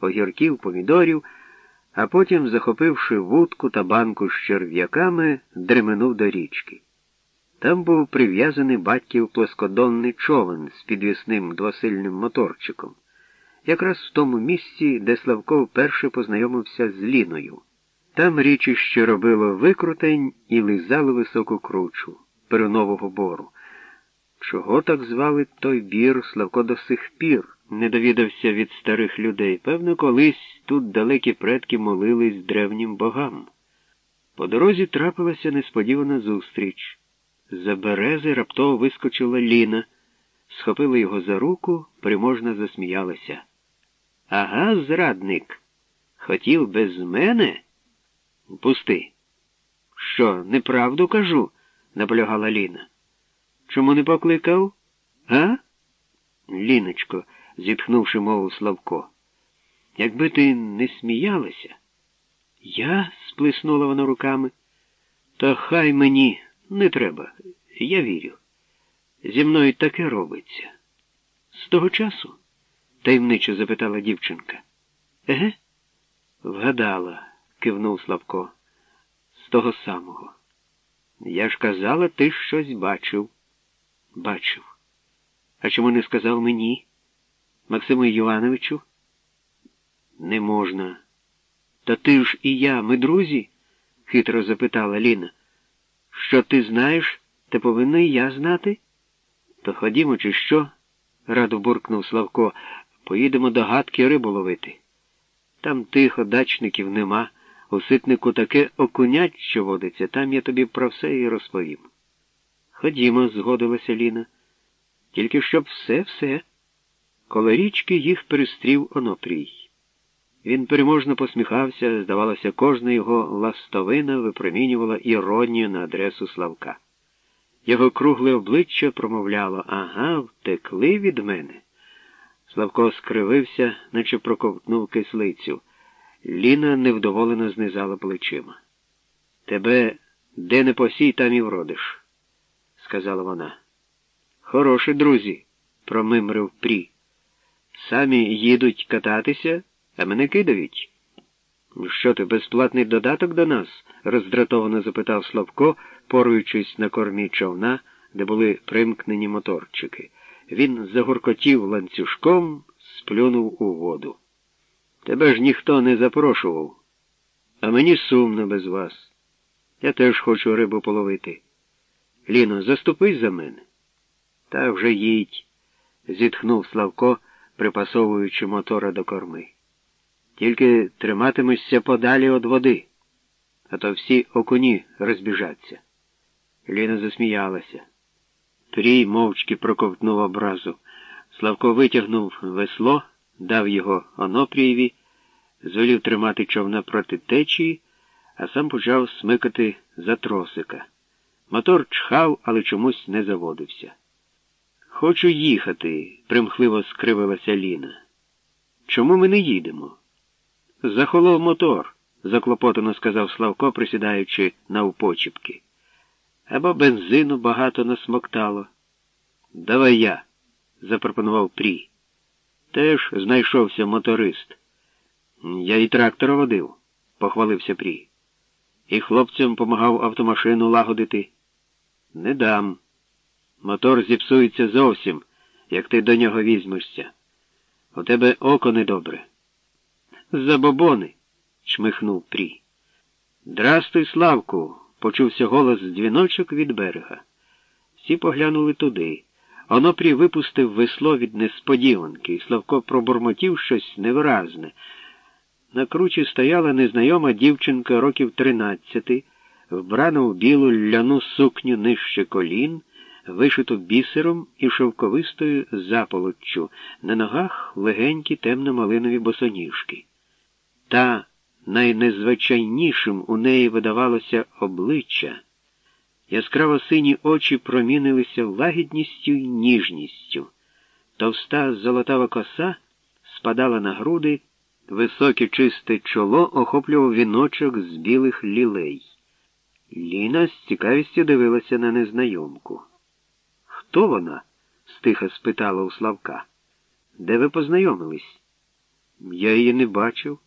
огірків, помідорів, а потім, захопивши вудку та банку з черв'яками, дременув до річки. Там був прив'язаний батьків плоскодонний човен з підвісним двосильним моторчиком, якраз в тому місці, де Славко вперше познайомився з Ліною. Там річище робило викрутень і лизало високу кручу перунового бору. Чого так звали той бір Славко до сих пір? Не довідався від старих людей. Певно, колись тут далекі предки молились древнім богам. По дорозі трапилася несподівана зустріч. За берези раптово вискочила Ліна, схопила його за руку, приможно засміялася. Ага, зрадник. Хотів без мене? Пусти. Що, неправду кажу? наполягала Ліна. Чому не покликав? А? Ліночко, зітхнувши мову Славко. Якби ти не сміялася, я сплеснула вона руками. Та хай мені не треба, я вірю. Зі мною таке робиться. З того часу? таємничо запитала дівчинка. Еге? Вгадала, кивнув Славко. З того самого. Я ж казала, ти щось бачив. Бачив. А чому не сказав мені? Максиму Івановичу? Не можна. Та ти ж і я, ми друзі? хитро запитала Ліна. Що ти знаєш, те повинна і я знати? То ходімо, чи що? радо буркнув Славко. Поїдемо до гадки рибу ловити. Там тихо, дачників нема. У ситнику таке окунять, що водиться, там я тобі про все і розповім. Ходімо, згодилася Ліна. Тільки щоб все-все. Коло річки їх перестрів Онопрій. Він переможно посміхався, здавалося, кожна його ластовина випромінювала іронію на адресу Славка. Його кругле обличчя промовляло ага, втекли від мене. Славко скривився, наче проковтнув кислицю. Ліна невдоволено знизала плечима. Тебе де не посій, там і вродиш, сказала вона. Хороші друзі, промимрив Прі. Самі їдуть кататися, а мене кидають. Що ти, безплатний додаток до нас? роздратовано запитав Славко, поруючись на кормі човна, де були примкнені моторчики. Він загуркотів ланцюжком, сплюнув у воду. Тебе ж ніхто не запрошував, а мені сумно без вас. Я теж хочу рибу половити. Ліно, заступись за мене. Та вже їдь, зітхнув Славко, припасовуючи мотора до корми. Тільки триматимешся подалі від води, а то всі окуні розбіжаться. Ліна засміялася. Трій мовчки проковтнув образу. Славко витягнув весло, дав його Онопрієві, звелів тримати човна проти течії, а сам почав смикати за тросика. Мотор чхав, але чомусь не заводився. Хочу їхати, примхливо скривилася Ліна. Чому ми не їдемо? Захолов мотор, заклопотано сказав Славко, присідаючи на упочіпки. Або бензину багато насмоктало. Давай я, запропонував Прі. Теж знайшовся моторист. Я і трактора водив, похвалився Прі. І хлопцям помагав автомашину лагодити. Не дам. Мотор зіпсується зовсім, як ти до нього візьмешся. У тебе око недобре. Забобони, чмихнув Прі. Здрастуй, Славку, почувся голос з дзвіночок від берега. Всі поглянули туди. Онопрій випустив весло від несподіванки, і Славко пробурмотів щось невиразне. На кручі стояла незнайома дівчинка років тринадцяти, вбрана в білу ляну сукню нижче колін, вишиту бісером і шовковистою заполоччю, на ногах легенькі темно-малинові босоніжки. Та найнезвичайнішим у неї видавалося обличчя. Яскраво сині очі промінилися лагідністю й ніжністю. Товста золотава коса спадала на груди, високе чисте чоло охоплював віночок з білих лілей. Ліна з цікавістю дивилася на незнайомку. Хто вона? стиха спитала у Славка. Де ви познайомились? Я її не бачив.